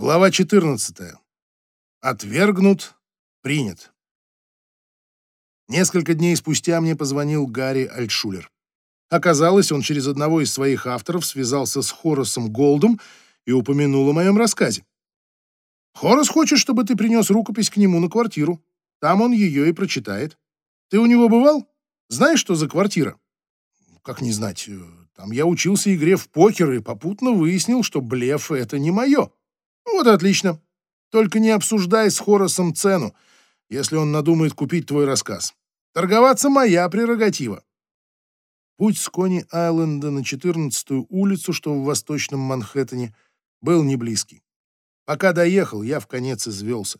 Глава 14. Отвергнут, принят. Несколько дней спустя мне позвонил Гарри Альтшулер. Оказалось, он через одного из своих авторов связался с Хорасом Голдом и упомянул о моем рассказе. «Хорас хочет, чтобы ты принес рукопись к нему на квартиру. Там он ее и прочитает. Ты у него бывал? Знаешь, что за квартира?» «Как не знать? Там я учился игре в покер и попутно выяснил, что блеф — это не мое». «Вот отлично. Только не обсуждай с Хорасом цену, если он надумает купить твой рассказ. Торговаться моя прерогатива». Путь с Кони-Айленда на 14-ю улицу, что в восточном Манхэттене, был не близкий. Пока доехал, я в конец извелся.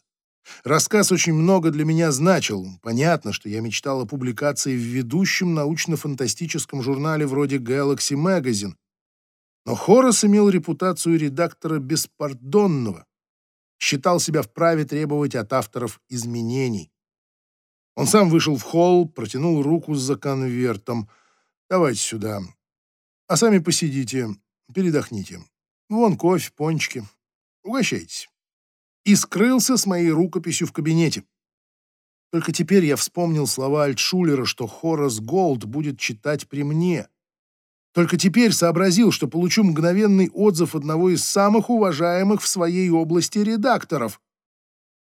Рассказ очень много для меня значил. Понятно, что я мечтал о публикации в ведущем научно-фантастическом журнале вроде Galaxy Magazine. Но Хорас имел репутацию редактора беспардонного, считал себя вправе требовать от авторов изменений. Он сам вышел в холл, протянул руку за конвертом — Давайте сюда. А сами посидите, передохните. Вон кофе, пончики. Угощайтесь. И скрылся с моей рукописью в кабинете. Только теперь я вспомнил слова Альтшулера, что Хорас Голд будет читать при мне. Только теперь сообразил, что получу мгновенный отзыв одного из самых уважаемых в своей области редакторов.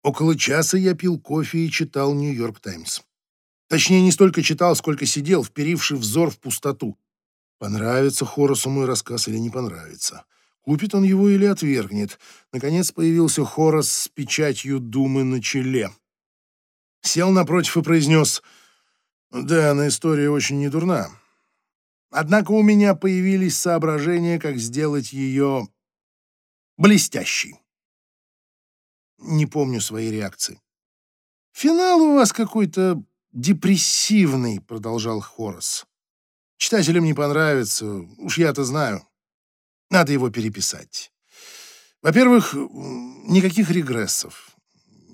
Около часа я пил кофе и читал «Нью-Йорк Таймс». Точнее, не столько читал, сколько сидел, вперивший взор в пустоту. Понравится Хоросу мой рассказ или не понравится. Купит он его или отвергнет. Наконец появился Хорос с печатью думы на челе. Сел напротив и произнес, «Да, на история очень недурна. Однако у меня появились соображения, как сделать ее блестящей». Не помню своей реакции. «Финал у вас какой-то депрессивный», — продолжал Хорос. «Читателям не понравится, уж я-то знаю. Надо его переписать. Во-первых, никаких регрессов.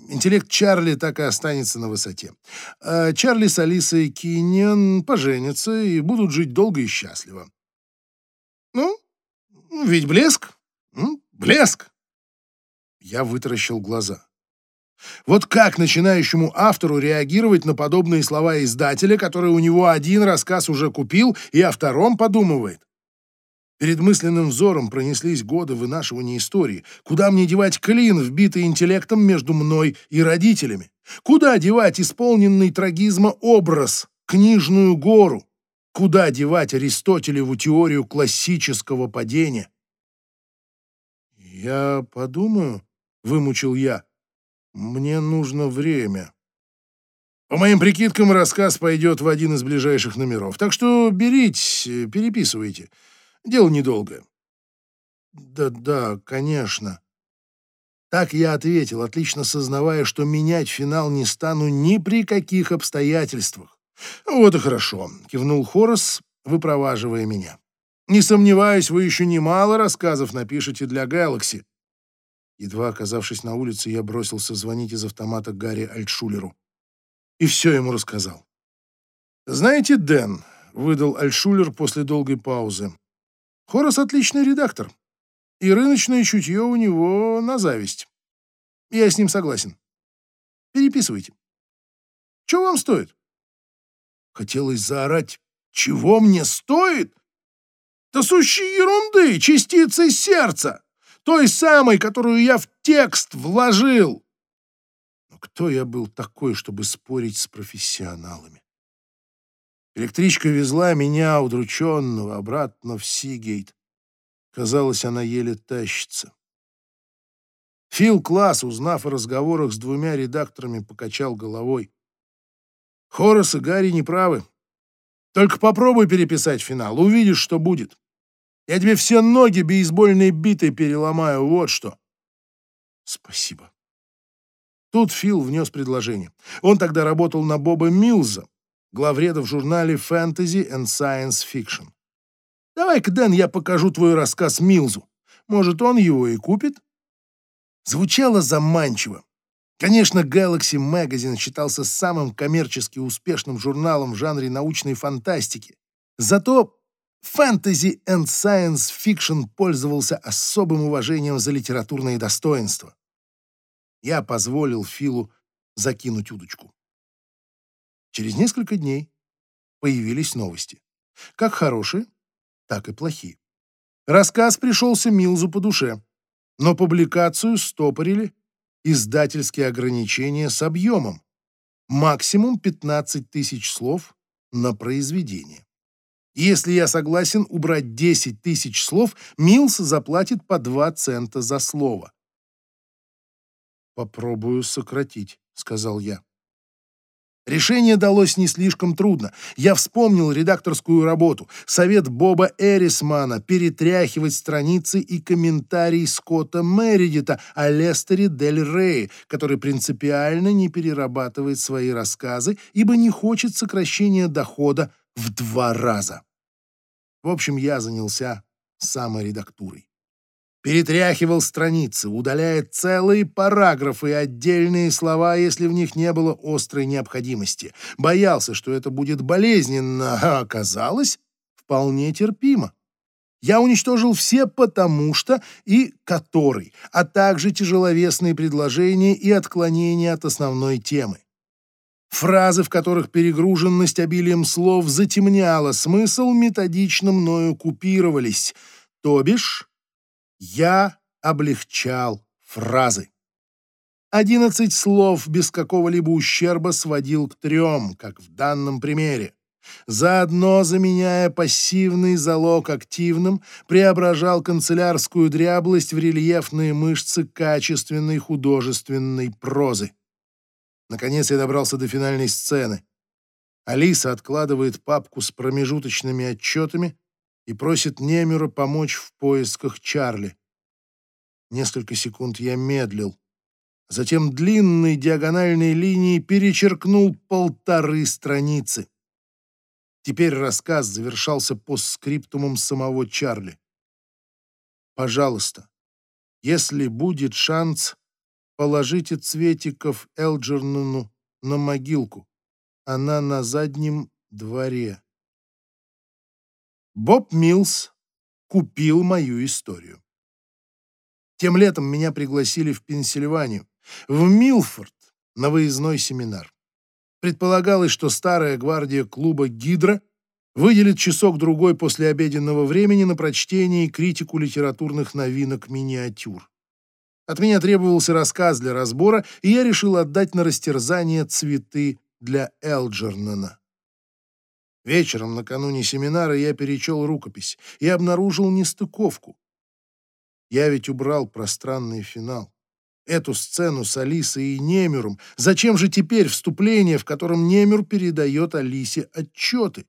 Интеллект Чарли так и останется на высоте. А Чарли с Алисой Киньон поженятся и будут жить долго и счастливо. Ну, ведь блеск. Блеск. Я вытаращил глаза. Вот как начинающему автору реагировать на подобные слова издателя, который у него один рассказ уже купил и о втором подумывает? Перед мысленным взором пронеслись годы вынашивания истории. Куда мне девать клин, вбитый интеллектом между мной и родителями? Куда девать исполненный трагизма образ, книжную гору? Куда девать Аристотелеву теорию классического падения? «Я подумаю», — вымучил я. Мне нужно время. По моим прикидкам, рассказ пойдет в один из ближайших номеров. Так что берите, переписывайте. Дело недолгое. Да-да, конечно. Так я ответил, отлично сознавая, что менять финал не стану ни при каких обстоятельствах. Вот и хорошо, кивнул Хорос, выпроваживая меня. Не сомневаюсь, вы еще немало рассказов напишете для Galaxy. Едва оказавшись на улице, я бросился звонить из автомата Гарри Альтшулеру. И все ему рассказал. «Знаете, Дэн», — выдал Альтшулер после долгой паузы, — «Хорос отличный редактор, и рыночное чутье у него на зависть. Я с ним согласен. Переписывайте. Чего вам стоит?» Хотелось заорать. «Чего мне стоит?» «Да сущие ерунды, частицы сердца!» той самой, которую я в текст вложил. Но кто я был такой, чтобы спорить с профессионалами? Электричка везла меня, удрученного, обратно в Сигейт. Казалось, она еле тащится. Фил Класс, узнав о разговорах с двумя редакторами, покачал головой. Хорас и Гарри неправы. Только попробуй переписать финал, увидишь, что будет. Я тебе все ноги бейсбольной битой переломаю, вот что. Спасибо. Тут Фил внес предложение. Он тогда работал на Боба Милза, главреда в журнале Fantasy and Science Fiction. Давай-ка, Дэн, я покажу твой рассказ Милзу. Может, он его и купит? Звучало заманчиво. Конечно, Galaxy Magazine считался самым коммерчески успешным журналом в жанре научной фантастики. Зато Фэнтези and Science Fiction пользовался особым уважением за литературные достоинства. Я позволил Филу закинуть удочку. Через несколько дней появились новости. Как хорошие, так и плохие. Рассказ пришелся Милзу по душе, но публикацию стопорили издательские ограничения с объемом. Максимум 15 тысяч слов на произведение. Если я согласен убрать 10 тысяч слов, Милс заплатит по 2 цента за слово. «Попробую сократить», — сказал я. Решение далось не слишком трудно. Я вспомнил редакторскую работу, совет Боба Эрисмана перетряхивать страницы и комментарии Скотта Мередита о Лестере Дель Рее, который принципиально не перерабатывает свои рассказы, ибо не хочет сокращения дохода в два раза. В общем, я занялся саморедактурой перетряхивал страницы, удаляя целые параграфы и отдельные слова, если в них не было острой необходимости. Боялся, что это будет болезненно, а оказалось вполне терпимо. Я уничтожил все «потому что» и «который», а также тяжеловесные предложения и отклонения от основной темы. Фразы, в которых перегруженность обилием слов затемняла смысл, методично мною купировались, то бишь я облегчал фразы. Одиннадцать слов без какого-либо ущерба сводил к трем, как в данном примере. Заодно, заменяя пассивный залог активным, преображал канцелярскую дряблость в рельефные мышцы качественной художественной прозы. Наконец я добрался до финальной сцены. Алиса откладывает папку с промежуточными отчетами и просит Немера помочь в поисках Чарли. Несколько секунд я медлил. Затем длинной диагональной линией перечеркнул полторы страницы. Теперь рассказ завершался постскриптумом самого Чарли. «Пожалуйста, если будет шанс, положите Цветиков Элджернону на могилку. Она на заднем дворе». Боб Милс купил мою историю. Тем летом меня пригласили в Пенсильванию, в Милфорд, на выездной семинар. Предполагалось, что старая гвардия клуба «Гидра» выделит часок-другой после обеденного времени на прочтение и критику литературных новинок миниатюр. От меня требовался рассказ для разбора, и я решил отдать на растерзание цветы для Элджернона. Вечером накануне семинара я перечел рукопись и обнаружил нестыковку. Я ведь убрал пространный финал. Эту сцену с Алисой и Немером. Зачем же теперь вступление, в котором Немер передает Алисе отчеты?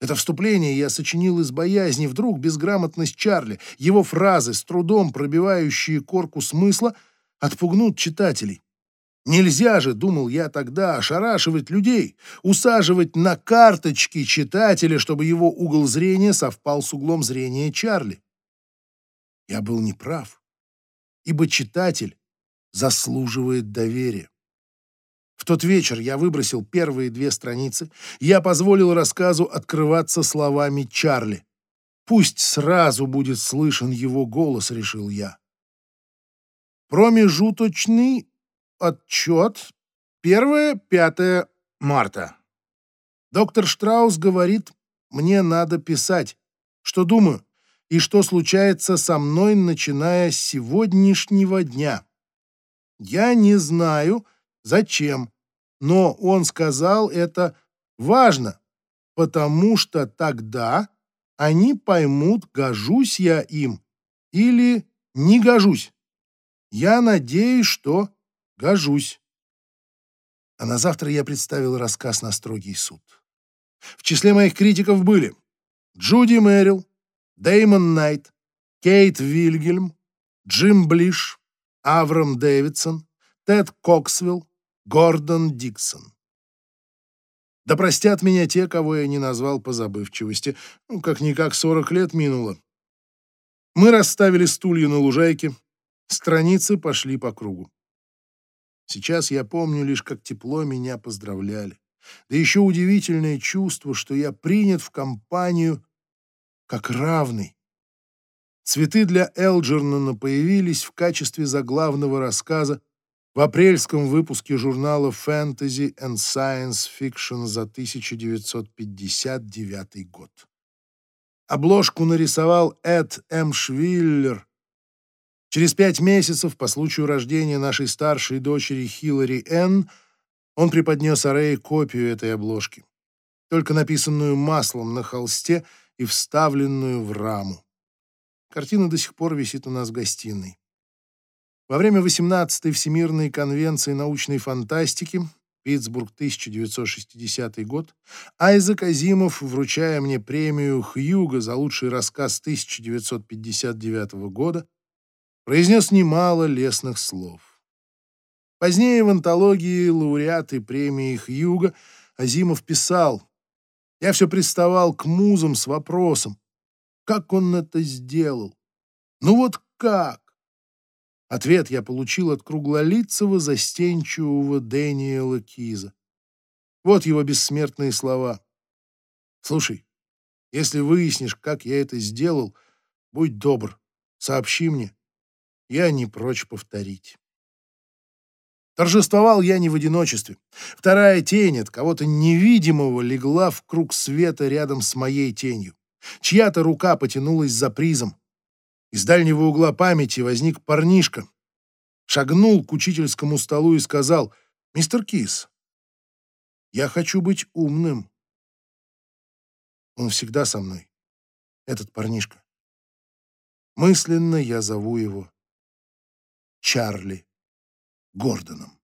Это вступление я сочинил из боязни, вдруг безграмотность Чарли, его фразы, с трудом пробивающие корку смысла, отпугнут читателей. Нельзя же, думал я тогда, ошарашивать людей, усаживать на карточки читателя, чтобы его угол зрения совпал с углом зрения Чарли. Я был неправ, ибо читатель заслуживает доверия. В тот вечер я выбросил первые две страницы, я позволил рассказу открываться словами Чарли. Пусть сразу будет слышен его голос, решил я. Промежуточный Отчет. 1-5 марта. Доктор Штраус говорит, мне надо писать, что думаю и что случается со мной, начиная с сегодняшнего дня. Я не знаю, зачем, но он сказал это важно, потому что тогда они поймут, гожусь я им или не гожусь. Я надеюсь, что Гожусь. А на завтра я представил рассказ на строгий суд. В числе моих критиков были Джуди Мэрил, Дэймон Найт, Кейт Вильгельм, Джим Блиш, Аврам Дэвидсон, Тед Коксвилл, Гордон Диксон. Да простят меня те, кого я не назвал по забывчивости. Ну, как-никак сорок лет минуло. Мы расставили стулья на лужайке, страницы пошли по кругу. Сейчас я помню лишь, как тепло меня поздравляли. Да еще удивительное чувство, что я принят в компанию как равный. Цветы для Элджернона появились в качестве заглавного рассказа в апрельском выпуске журнала Fantasy and Science Fiction за 1959 год. Обложку нарисовал Эд М. Швиллер. Через пять месяцев, по случаю рождения нашей старшей дочери Хиллари Н., он преподнес Арее копию этой обложки, только написанную маслом на холсте и вставленную в раму. Картина до сих пор висит у нас в гостиной. Во время 18-й Всемирной конвенции научной фантастики Питтсбург, 1960 год, Айзек Азимов, вручая мне премию Хьюга за лучший рассказ 1959 года, произнес немало лестных слов. Позднее в антологии лауреаты премии Хьюга Азимов писал «Я все приставал к музам с вопросом, как он это сделал? Ну вот как?» Ответ я получил от круглолицего, застенчивого Дэниела Киза. Вот его бессмертные слова. «Слушай, если выяснишь, как я это сделал, будь добр, сообщи мне. Я не прочь повторить». Торжествовал я не в одиночестве. Вторая тень от кого-то невидимого легла в круг света рядом с моей тенью. Чья-то рука потянулась за призом. Из дальнего угла памяти возник парнишка. Шагнул к учительскому столу и сказал, «Мистер Кис, я хочу быть умным». Он всегда со мной, этот парнишка. Мысленно я зову его Чарли Гордоном.